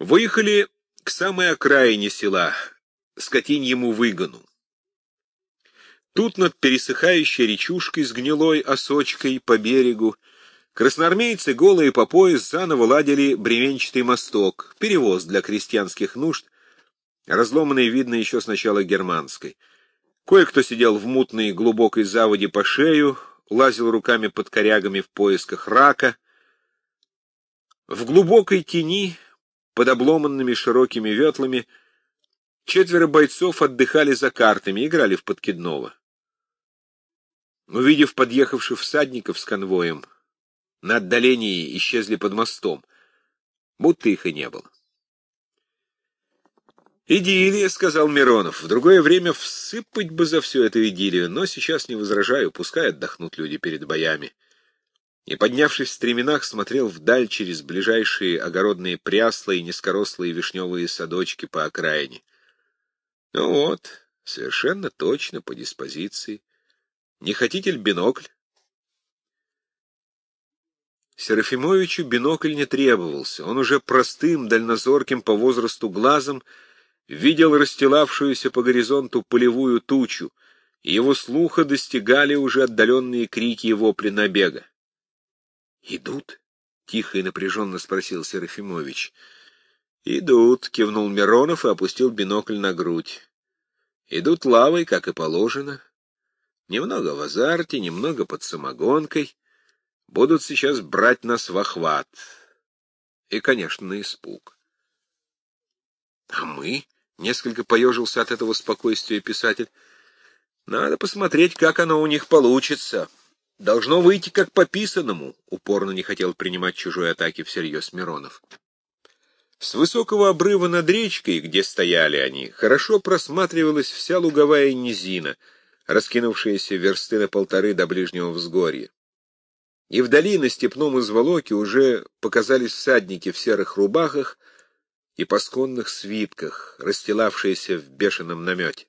Выехали к самой окраине села, скотиньему выгону. Тут над пересыхающей речушкой с гнилой осочкой по берегу красноармейцы, голые по пояс, заново ладили бревенчатый мосток, перевоз для крестьянских нужд, разломанный, видно, еще с начала германской. Кое-кто сидел в мутной глубокой заводе по шею, лазил руками под корягами в поисках рака. В глубокой тени под обломанными широкими ветлами четверо бойцов отдыхали за картами, играли в подкидного. Увидев подъехавших всадников с конвоем, на отдалении исчезли под мостом, будто их и не было. «Идиллия», — сказал Миронов. «В другое время всыпать бы за всю эту идиллию, но сейчас не возражаю, пускай отдохнут люди перед боями» и, поднявшись в стременах, смотрел вдаль через ближайшие огородные прясла и низкорослые вишневые садочки по окраине. Ну вот, совершенно точно по диспозиции. Не хотите ли бинокль? Серафимовичу бинокль не требовался. Он уже простым, дальнозорким по возрасту глазом видел расстилавшуюся по горизонту полевую тучу, и его слуха достигали уже отдаленные крики и вопли набега. «Идут?» — тихо и напряженно спросил Серафимович. «Идут», — кивнул Миронов и опустил бинокль на грудь. «Идут лавой, как и положено. Немного в азарте, немного под самогонкой. Будут сейчас брать нас в охват. И, конечно, на испуг». «А мы?» — несколько поежился от этого спокойствия писатель. «Надо посмотреть, как оно у них получится». Должно выйти как по писанному, упорно не хотел принимать чужой атаки всерьез Миронов. С высокого обрыва над речкой, где стояли они, хорошо просматривалась вся луговая низина, раскинувшаяся версты на полторы до ближнего взгорья. И вдали на степном изволоке уже показались всадники в серых рубахах и пасконных свитках, расстилавшиеся в бешеном намете.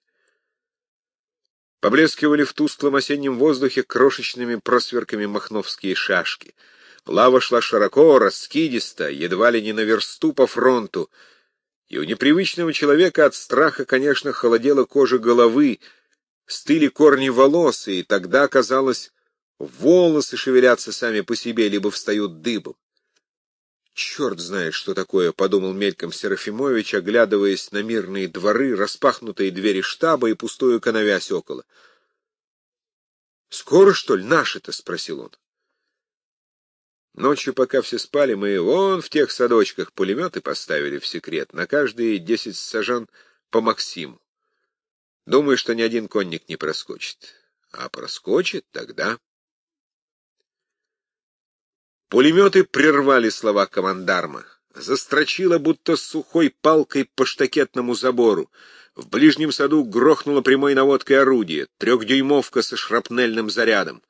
Поблескивали в тусклом осеннем воздухе крошечными просверками махновские шашки. Лава шла широко, раскидисто, едва ли не на версту по фронту, и у непривычного человека от страха, конечно, холодела кожа головы, стыли корни волос, и тогда, казалось, волосы шевелятся сами по себе, либо встают дыбом. «Черт знает, что такое», — подумал мельком Серафимович, оглядываясь на мирные дворы, распахнутые двери штаба и пустую коновязь около. «Скоро, что ли, наши-то?» — спросил он. Ночью, пока все спали, мы вон в тех садочках пулеметы поставили в секрет, на каждые десять сажан по Максиму. Думаю, что ни один конник не проскочит. А проскочит тогда... Пулеметы прервали слова командарма. Застрочило, будто сухой палкой по штакетному забору. В ближнем саду грохнуло прямой наводкой орудие, трехдюймовка со шрапнельным зарядом.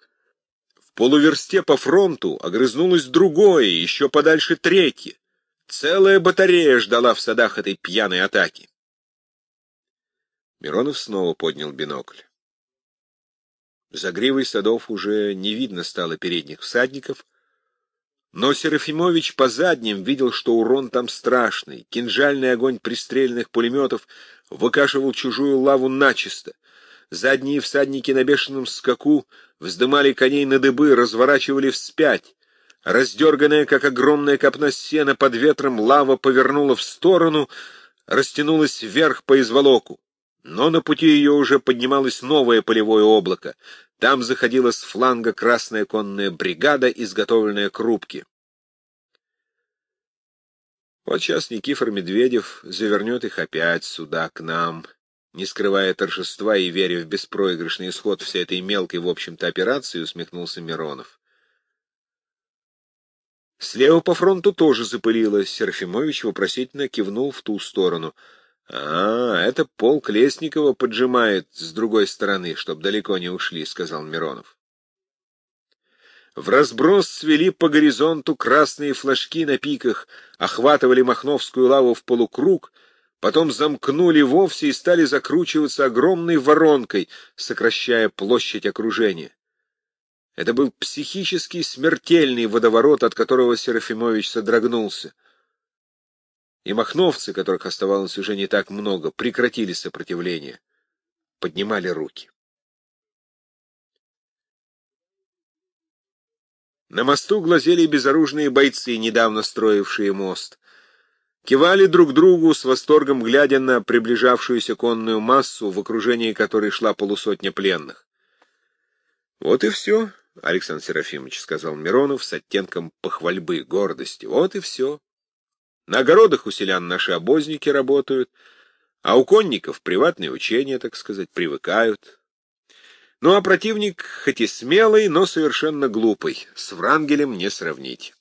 В полуверсте по фронту огрызнулось другое, еще подальше третье. Целая батарея ждала в садах этой пьяной атаки. Миронов снова поднял бинокль. За гривой садов уже не видно стало передних всадников, но Серафимович по задним видел, что урон там страшный. Кинжальный огонь пристрельных пулеметов выкашивал чужую лаву начисто. Задние всадники на бешеном скаку вздымали коней на дыбы, разворачивали вспять. Раздерганная, как огромная копна сена под ветром, лава повернула в сторону, растянулась вверх по изволоку. Но на пути ее уже поднималось новое полевое облако. Там заходила с фланга красная конная бригада, изготовленная к рубке. Вот сейчас Никифор Медведев завернет их опять сюда, к нам, не скрывая торжества и веря в беспроигрышный исход всей этой мелкой, в общем-то, операции, усмехнулся Миронов. Слева по фронту тоже запылило. Серафимович вопросительно кивнул в ту сторону — «А, это полк Лесникова поджимает с другой стороны, чтоб далеко не ушли», — сказал Миронов. В разброс свели по горизонту красные флажки на пиках, охватывали Махновскую лаву в полукруг, потом замкнули вовсе и стали закручиваться огромной воронкой, сокращая площадь окружения. Это был психический смертельный водоворот, от которого Серафимович содрогнулся. И махновцы, которых оставалось уже не так много, прекратили сопротивление, поднимали руки. На мосту глазели безоружные бойцы, недавно строившие мост. Кивали друг другу с восторгом, глядя на приближавшуюся конную массу, в окружении которой шла полусотня пленных. — Вот и все, — Александр Серафимович сказал Миронов с оттенком похвальбы, гордости. — Вот и все. На огородах у селян наши обозники работают, а у конников приватные учения, так сказать, привыкают. Ну а противник, хоть и смелый, но совершенно глупый, с Врангелем не сравнить.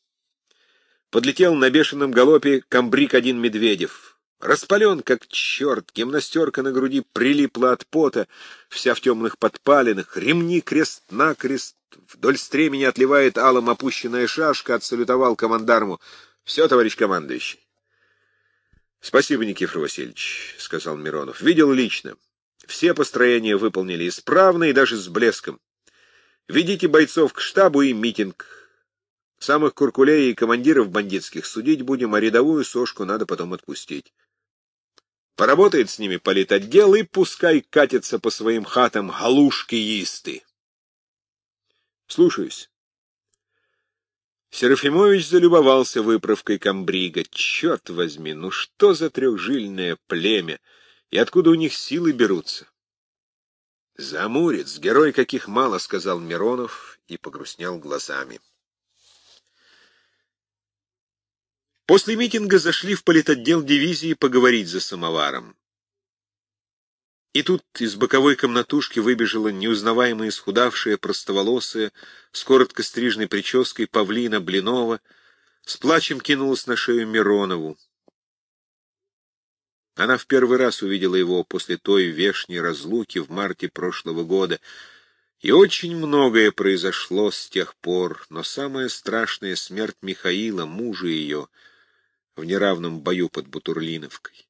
Подлетел на бешеном галопе комбриг один Медведев. Распален, как черт, гимнастерка на груди прилипла от пота, вся в темных подпалинах, ремни крест-накрест, вдоль стремени отливает алым опущенная шашка, отсалютовал командарму. Все, товарищ командующий. — Спасибо, Никифор Васильевич, — сказал Миронов. — Видел лично. Все построения выполнили исправно и даже с блеском. Ведите бойцов к штабу и митинг. Самых куркулей и командиров бандитских судить будем, а рядовую сошку надо потом отпустить. Поработает с ними политотдел и пускай катятся по своим хатам галушки-исты. Слушаюсь. Серафимович залюбовался выправкой комбрига. Черт возьми, ну что за трехжильное племя! И откуда у них силы берутся? Замурец, герой каких мало, сказал Миронов и погрустнел глазами. После митинга зашли в политотдел дивизии поговорить за самоваром. И тут из боковой комнатушки выбежала неузнаваемая исхудавшая, простоволосая, с коротко стрижной прической Павлина Блинова, с плачем кинулась на шею Миронову. Она в первый раз увидела его после той вешней разлуки в марте прошлого года, и очень многое произошло с тех пор, но самая страшная — смерть Михаила, мужа ее, в неравном бою под Бутурлиновкой.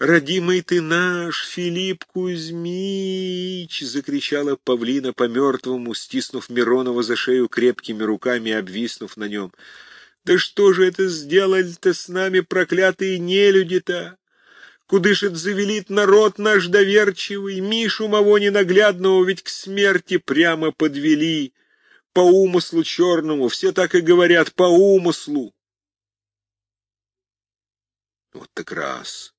«Родимый ты наш, Филипп Кузьмич!» — закричала павлина по-мертвому, стиснув Миронова за шею крепкими руками и обвиснув на нем. «Да что же это сделали-то с нами, проклятые нелюди-то? Кудышит завелит народ наш доверчивый, Мишу моего ненаглядного ведь к смерти прямо подвели. По умыслу черному, все так и говорят, по умыслу. Вот так раз.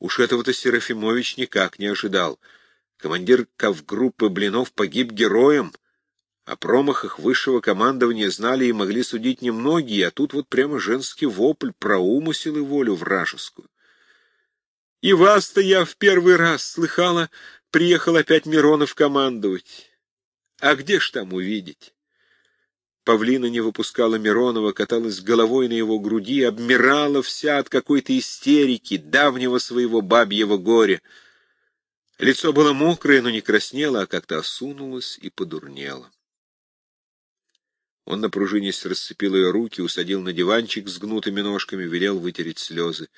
Уж этого-то Серафимович никак не ожидал. Командир кавгруппы Блинов погиб героем. О промахах высшего командования знали и могли судить немногие, а тут вот прямо женский вопль про умысел и волю вражескую. И вас-то я в первый раз слыхала, приехал опять Миронов командовать. А где ж там увидеть? Павлина не выпускала Миронова, каталась головой на его груди, обмирала вся от какой-то истерики, давнего своего бабьего горя. Лицо было мокрое, но не краснело, а как-то осунулось и подурнело. Он на пружине расцепил ее руки, усадил на диванчик с гнутыми ножками, велел вытереть слезы.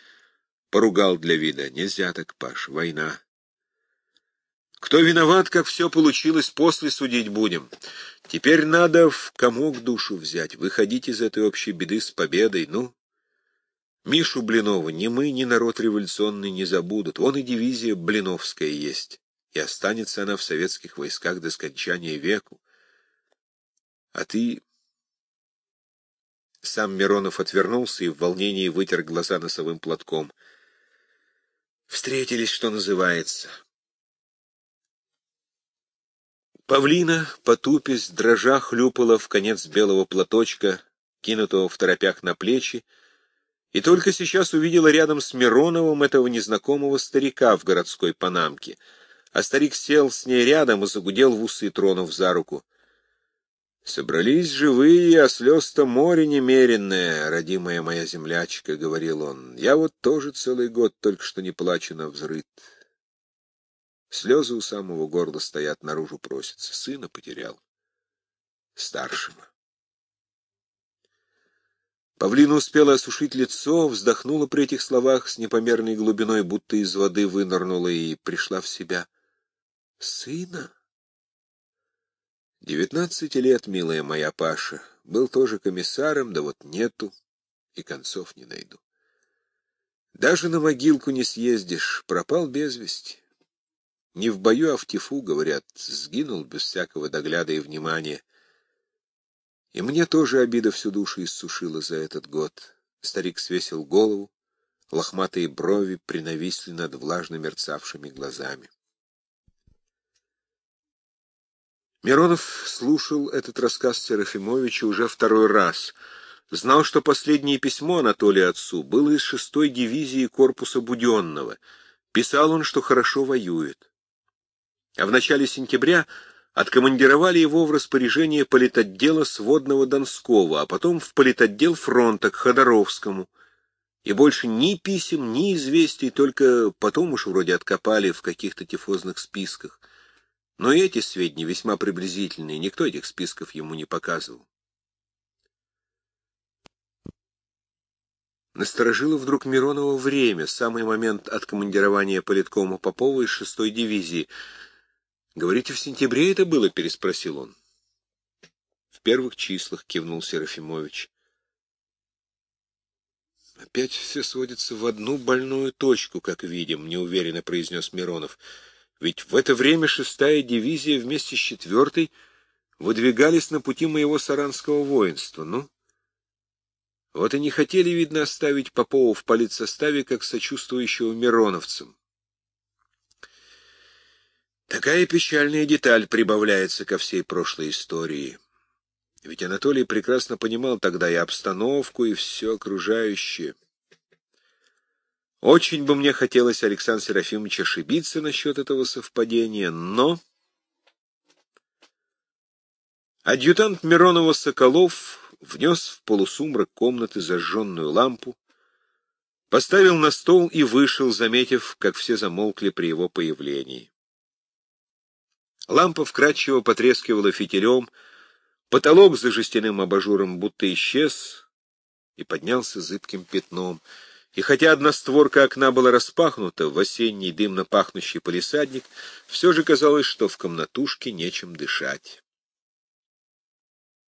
Поругал для вида. Нельзя так, Паш, война. Кто виноват, как все получилось, после судить будем. Теперь надо в комок душу взять, выходить из этой общей беды с победой, ну. Мишу Блинова ни мы, ни народ революционный не забудут. Он и дивизия Блиновская есть, и останется она в советских войсках до скончания веку. А ты... Сам Миронов отвернулся и в волнении вытер глаза носовым платком — Встретились, что называется. Павлина, потупясь, дрожа хлюпала в конец белого платочка, кинутого в торопях на плечи, и только сейчас увидела рядом с Мироновым этого незнакомого старика в городской панамке, а старик сел с ней рядом и загудел в усы, тронув за руку. «Собрались живые, а слез-то море немеренное, родимая моя землячка», — говорил он. «Я вот тоже целый год только что не плачу на взрыт. Слезы у самого горла стоят, наружу просятся. Сына потерял. Старшего». Павлина успела осушить лицо, вздохнула при этих словах с непомерной глубиной, будто из воды вынырнула и пришла в себя. «Сына?» Девятнадцати лет, милая моя Паша, был тоже комиссаром, да вот нету, и концов не найду. Даже на могилку не съездишь, пропал без вести. Не в бою, а в тифу, говорят, сгинул без всякого догляда и внимания. И мне тоже обида всю душу иссушила за этот год. Старик свесил голову, лохматые брови принависли над влажно мерцавшими глазами. Миронов слушал этот рассказ Серафимовича уже второй раз. Знал, что последнее письмо Анатолия отцу было из шестой дивизии корпуса Буденного. Писал он, что хорошо воюет. А в начале сентября откомандировали его в распоряжение политотдела сводного Донского, а потом в политотдел фронта к Ходоровскому. И больше ни писем, ни известий, только потом уж вроде откопали в каких-то тифозных списках. Но эти сведения весьма приблизительные, никто этих списков ему не показывал. Насторожило вдруг Миронова время, самый момент откомандирования политкома Попова из шестой дивизии. «Говорите, в сентябре это было?» — переспросил он. «В первых числах», — кивнул Серафимович. «Опять все сводится в одну больную точку, как видим», — неуверенно произнес Миронов. Ведь в это время шестая дивизия вместе с четвертой выдвигались на пути моего саранского воинства. Ну, вот и не хотели, видно, оставить Попова в политсоставе как сочувствующего мироновцам. Такая печальная деталь прибавляется ко всей прошлой истории. Ведь Анатолий прекрасно понимал тогда и обстановку, и все окружающее. Очень бы мне хотелось, Александр Серафимович, ошибиться насчет этого совпадения, но... Адъютант Миронова Соколов внес в полусумрак комнаты зажженную лампу, поставил на стол и вышел, заметив, как все замолкли при его появлении. Лампа вкрадчиво потрескивала фитилем, потолок за жестяным абажуром будто исчез и поднялся зыбким пятном — и хотя одна створка окна была распахнута в осенний дымно пахнущий полисадник, все же казалось, что в комнатушке нечем дышать.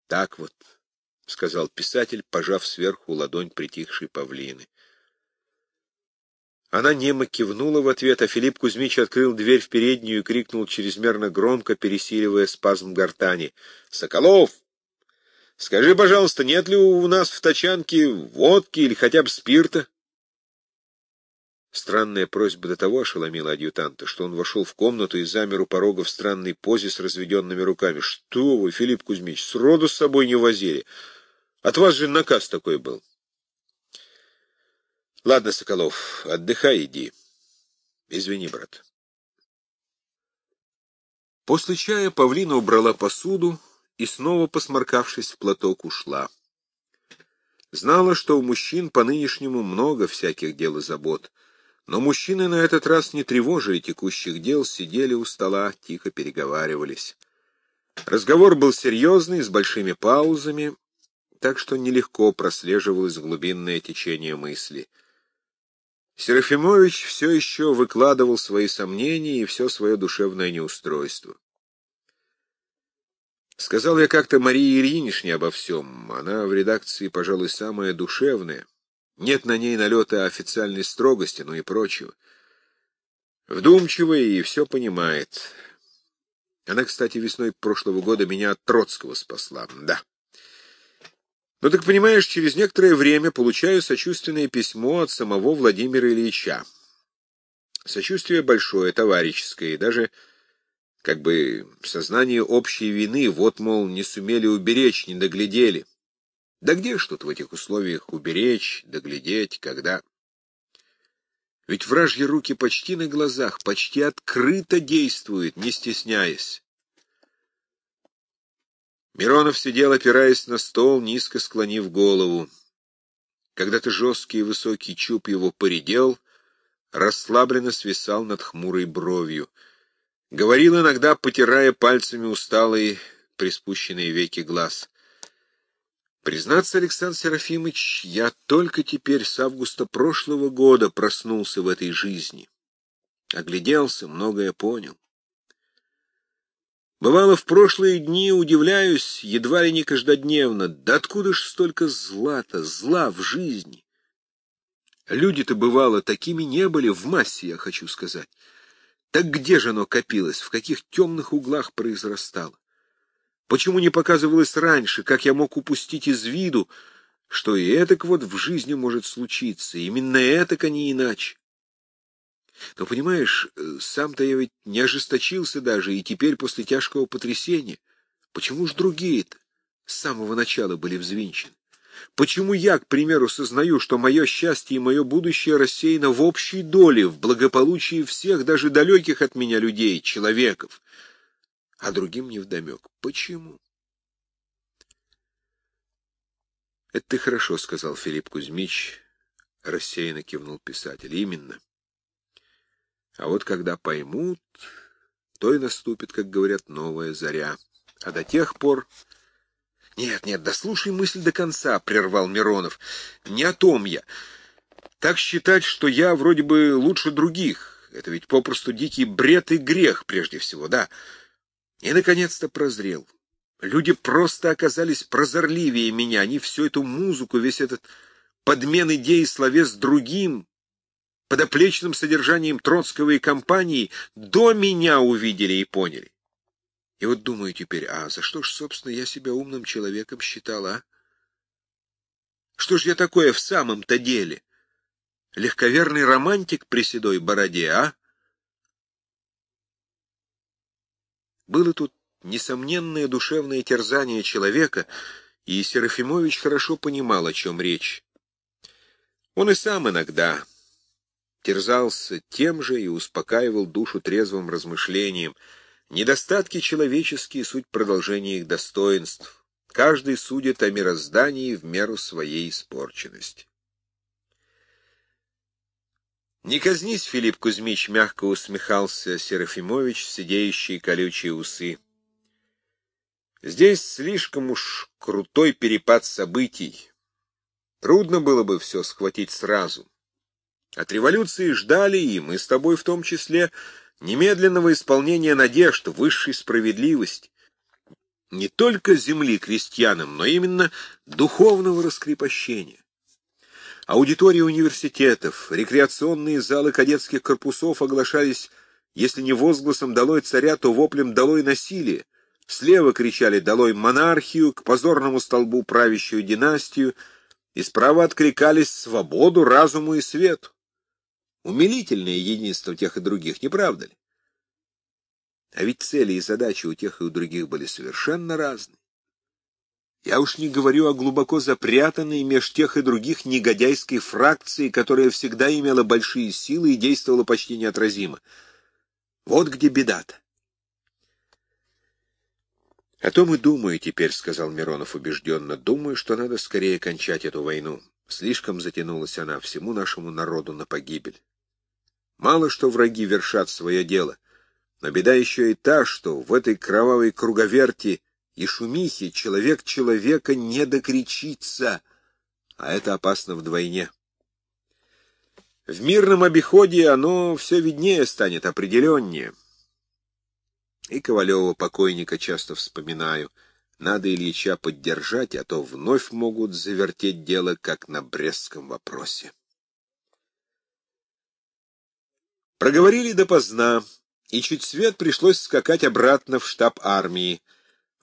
«Так вот», — сказал писатель, пожав сверху ладонь притихшей павлины. Она немо кивнула в ответ, а Филипп Кузьмич открыл дверь в переднюю и крикнул чрезмерно громко, пересиливая спазм гортани. «Соколов! Скажи, пожалуйста, нет ли у нас в тачанке водки или хотя бы спирта?» Странная просьба до того ошеломила адъютанта, что он вошел в комнату и замер у порога в странной позе с разведенными руками. — Что вы, Филипп Кузьмич, сроду с собой не возили. От вас же наказ такой был. — Ладно, Соколов, отдыхай, иди. Извини, брат. После чая Павлина убрала посуду и, снова посморкавшись в платок, ушла. Знала, что у мужчин по-нынешнему много всяких дел и забот — но мужчины на этот раз не тревожили текущих дел, сидели у стола, тихо переговаривались. Разговор был серьезный, с большими паузами, так что нелегко прослеживалось глубинное течение мысли. Серафимович все еще выкладывал свои сомнения и все свое душевное неустройство. Сказал я как-то Марии Ильиничне обо всем. Она в редакции, пожалуй, самая душевная. Нет на ней налета официальной строгости, ну и прочего. Вдумчивая и все понимает. Она, кстати, весной прошлого года меня от Троцкого спасла. Да. Ну так понимаешь, через некоторое время получаю сочувственное письмо от самого Владимира Ильича. Сочувствие большое, товарищеское, и даже как бы сознание общей вины, вот, мол, не сумели уберечь, не доглядели. Да где тут в этих условиях уберечь, доглядеть, когда... Ведь вражьи руки почти на глазах, почти открыто действуют, не стесняясь. Миронов сидел, опираясь на стол, низко склонив голову. Когда-то жесткий и высокий чуб его поредел, расслабленно свисал над хмурой бровью. Говорил иногда, потирая пальцами усталые, приспущенные веки глаз. Признаться, Александр Серафимович, я только теперь с августа прошлого года проснулся в этой жизни. Огляделся, многое понял. Бывало, в прошлые дни удивляюсь, едва ли не каждодневно, да откуда ж столько зла-то, зла в жизни? Люди-то, бывало, такими не были, в массе, я хочу сказать. Так где же оно копилось, в каких темных углах произрастало? Почему не показывалось раньше, как я мог упустить из виду, что и этак вот в жизни может случиться, именно этак, а не иначе? Но, понимаешь, э, сам-то я ведь не ожесточился даже, и теперь после тяжкого потрясения. Почему ж другие-то с самого начала были взвинчены? Почему я, к примеру, сознаю, что мое счастье и мое будущее рассеяно в общей доле, в благополучии всех, даже далеких от меня людей, человеков, а другим невдомек? Почему? — Это ты хорошо сказал, Филипп Кузьмич, — рассеянно кивнул писатель. — Именно. А вот когда поймут, то и наступит, как говорят, новая заря. А до тех пор... — Нет, нет, дослушай мысль до конца, — прервал Миронов. — Не о том я. Так считать, что я вроде бы лучше других, это ведь попросту дикий бред и грех прежде всего, да. И, наконец-то, прозрел. Люди просто оказались прозорливее меня, они всю эту музыку, весь этот подмен идей словес другим, подоплечным содержанием Троцкого и компании, до меня увидели и поняли. И вот думаю теперь, а за что ж, собственно, я себя умным человеком считал, а? Что ж я такое в самом-то деле? Легковерный романтик при седой бороде, а? Было тут несомненное душевное терзание человека, и Серафимович хорошо понимал, о чем речь. Он и сам иногда терзался тем же и успокаивал душу трезвым размышлением — Недостатки человеческие — суть продолжения их достоинств. Каждый судит о мироздании в меру своей испорченности. «Не казнись, Филипп Кузьмич!» — мягко усмехался Серафимович, сидеющие колючие усы. «Здесь слишком уж крутой перепад событий. Трудно было бы все схватить сразу. От революции ждали, и мы с тобой в том числе, немедленного исполнения надежд, высшей справедливости, не только земли крестьянам, но именно духовного раскрепощения. Аудитории университетов, рекреационные залы кадетских корпусов оглашались, если не возгласом «долой царя», то воплем «долой насилие». Слева кричали «долой монархию», к позорному столбу правящую династию, и справа откликались «свободу, разуму и свету». Умилительное единство тех и других, не правда ли? А ведь цели и задачи у тех и у других были совершенно разные. Я уж не говорю о глубоко запрятанной меж тех и других негодяйской фракции, которая всегда имела большие силы и действовала почти неотразимо. Вот где беда-то. — О том и думаю теперь, — сказал Миронов убежденно. — Думаю, что надо скорее кончать эту войну. Слишком затянулась она всему нашему народу на погибель. Мало что враги вершат свое дело, но беда еще и та, что в этой кровавой круговерти и шумихе человек человека не докричится, а это опасно вдвойне. В мирном обиходе оно все виднее станет, определеннее. И Ковалева покойника часто вспоминаю. Надо Ильича поддержать, а то вновь могут завертеть дело, как на Брестском вопросе. Проговорили допоздна, и чуть свет пришлось скакать обратно в штаб армии.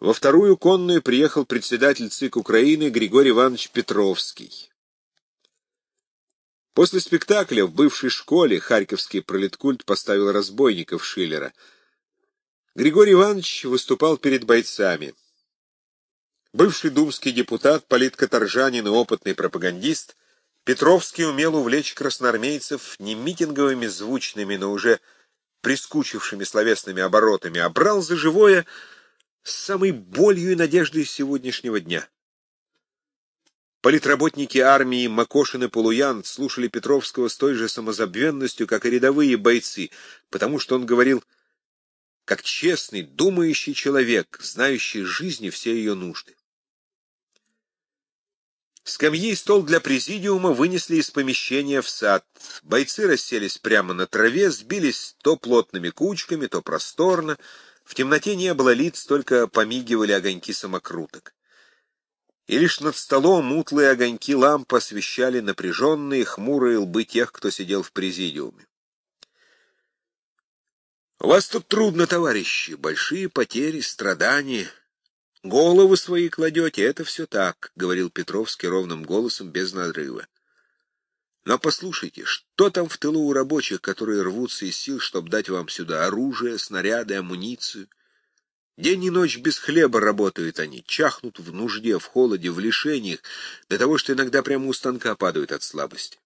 Во вторую конную приехал председатель ЦИК Украины Григорий Иванович Петровский. После спектакля в бывшей школе Харьковский пролеткульт поставил разбойников Шиллера. Григорий Иванович выступал перед бойцами. Бывший думский депутат, политкоторжанин и опытный пропагандист Петровский умел увлечь красноармейцев не митинговыми звучными, но уже прискучившими словесными оборотами, а брал за живое с самой болью и надеждой сегодняшнего дня. Политработники армии Макошин и Полуян слушали Петровского с той же самозабвенностью, как и рядовые бойцы, потому что он говорил как честный, думающий человек, знающий жизни все ее нужды. Скамьи и стол для президиума вынесли из помещения в сад. Бойцы расселись прямо на траве, сбились то плотными кучками, то просторно. В темноте не было лиц, только помигивали огоньки самокруток. и лишь над столом мутлые огоньки ламп освещали напряженные, хмурые лбы тех, кто сидел в президиуме. «У вас тут трудно, товарищи, большие потери, страдания. Головы свои кладете, это все так», — говорил Петровский ровным голосом, без надрыва. «Но послушайте, что там в тылу у рабочих, которые рвутся из сил, чтобы дать вам сюда оружие, снаряды, амуницию?» День и ночь без хлеба работают они, чахнут в нужде, в холоде, в лишениях, до того, что иногда прямо у станка падают от слабости.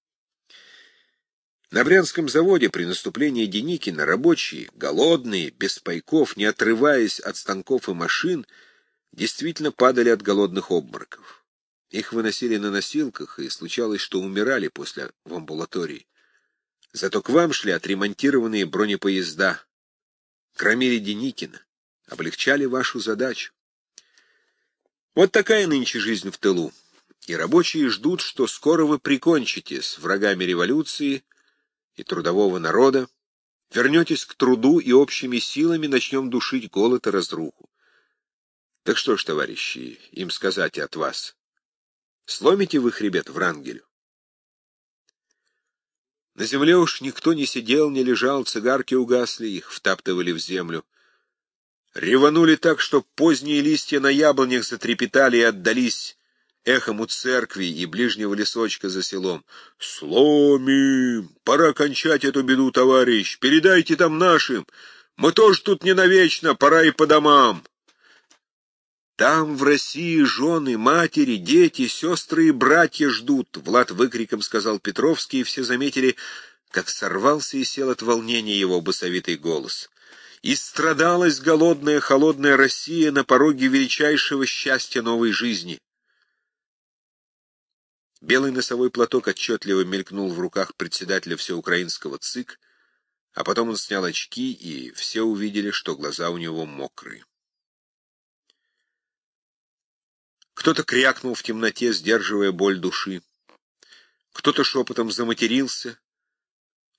На Брянском заводе при наступлении Деникина рабочие, голодные, без пайков, не отрываясь от станков и машин, действительно падали от голодных обмороков. Их выносили на носилках, и случалось, что умирали после в амбулатории. Зато к вам шли отремонтированные бронепоезда. Кромили Деникина облегчали вашу задачу. Вот такая нынче жизнь в тылу. И рабочие ждут, что скоро вы прикончите с врагами революции и трудового народа, вернетесь к труду и общими силами начнем душить голод и разруху. Так что ж, товарищи, им сказать от вас? Сломите вы хребет Врангелю? На земле уж никто не сидел, не лежал, цигарки угасли, их втаптывали в землю. Реванули так, что поздние листья на яблонях затрепетали и отдались эхом у церкви и ближнего лесочка за селом. «Сломим! Пора кончать эту беду, товарищ! Передайте там нашим! Мы тоже тут не навечно, пора и по домам!» «Там, в России, жены, матери, дети, сестры и братья ждут!» — Влад выкриком сказал Петровский, и все заметили, как сорвался и сел от волнения его басовитый голос. И страдалась голодная, холодная Россия на пороге величайшего счастья новой жизни. Белый носовой платок отчетливо мелькнул в руках председателя всеукраинского ЦИК, а потом он снял очки, и все увидели, что глаза у него мокрые. Кто-то крякнул в темноте, сдерживая боль души. Кто-то шепотом заматерился,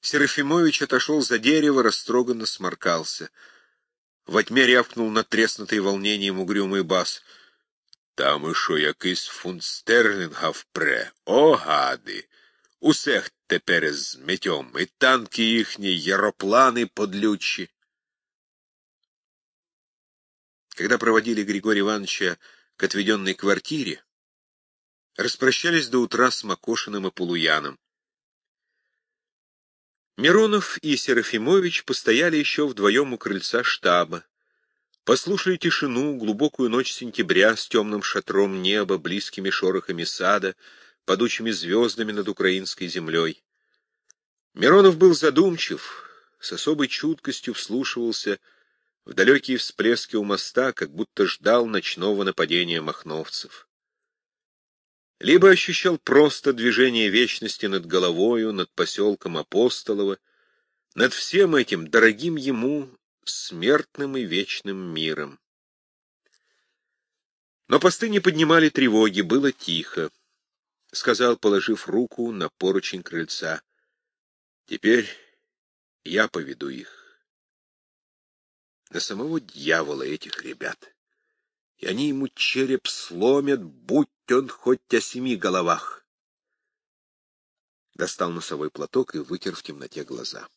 Серафимович отошел за дерево, растроганно сморкался. Во тьме рявкнул натреснутый волнением угрюмый бас. Там ішо якийсь фунт стерлінга впре. О, гади! Усех тепер зметьом, і танки їхні, яропланы подлючі. Когда проводили Григория Ивановича к отведенной квартире, распрощались до утра с Макошиным и Полуяном. Миронов и Серафимович постояли еще вдвоем у крыльца штаба. Послушали тишину, глубокую ночь сентября с темным шатром неба, близкими шорохами сада, падучими звездами над украинской землей. Миронов был задумчив, с особой чуткостью вслушивался в далекие всплески у моста, как будто ждал ночного нападения махновцев либо ощущал просто движение вечности над головою, над поселком Апостолово, над всем этим дорогим ему смертным и вечным миром. Но посты не поднимали тревоги, было тихо. Сказал, положив руку на поручень крыльца. Теперь я поведу их. На самого дьявола этих ребят и они ему череп сломят, будь он хоть о семи головах. Достал носовой платок и вытер в темноте глаза.